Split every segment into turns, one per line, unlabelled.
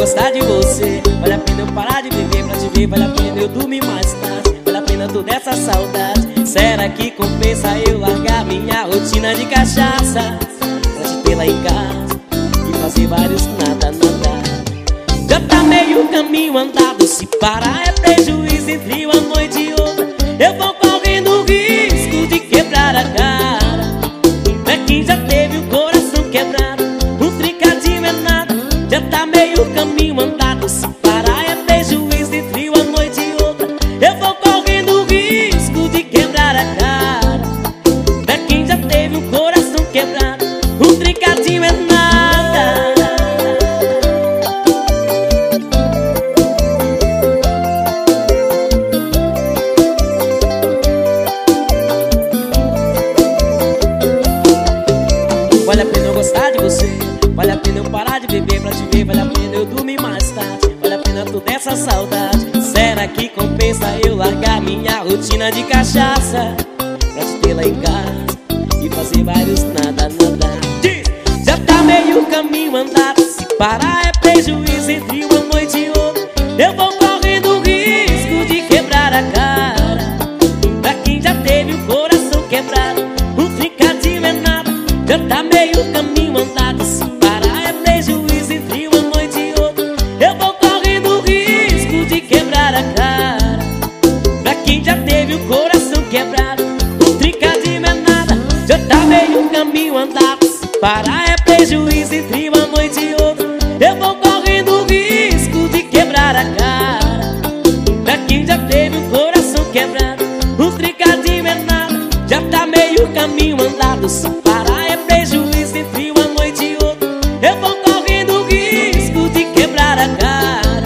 gostar de você. Vale a pena eu parar de beber pra te ver Vale a pena eu dormir mais tarde. Vale a pena toda essa saudade. Será que compensa eu largar minha rotina de cachaça? Pra te ter lá em casa E fazer vários nada, nada. Já tá meio caminho andado Se parar é prejuízo tá meio caminho andado Se parar é prejuízo entre uma noite e outra. Eu vou correndo risco de quebrar a cara. É quem já teve o coração quebrado Um trincadinho é nada. Vale a pena eu gostar de você Vale a pena eu parar de pra te ver Vale a pena eu dormir mais tarde. Vale a pena toda essa saudade. Será que compensa eu largar minha rotina de cachaça? Pra te ter lá em casa E fazer vários nada, nada! Já tá meio caminho andado. Se parar é prejuízo entre uma noite e outra. Eu vou correndo o risco de quebrar a cara. Pra quem já teve o coração quebrado Um trincadinho é nada Já tá mandatos Parar é prejuízo entre uma noite e outra. Eu vou correndo o risco de quebrar a cara. Pra quem já teve o coração quebrado Um tricadinho é nada Já tá meio caminho andado. Só parar é prejuízo entre uma noite e outra. Eu vou correndo o risco de quebrar a cara.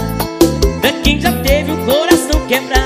Pra quem já teve o coração quebrado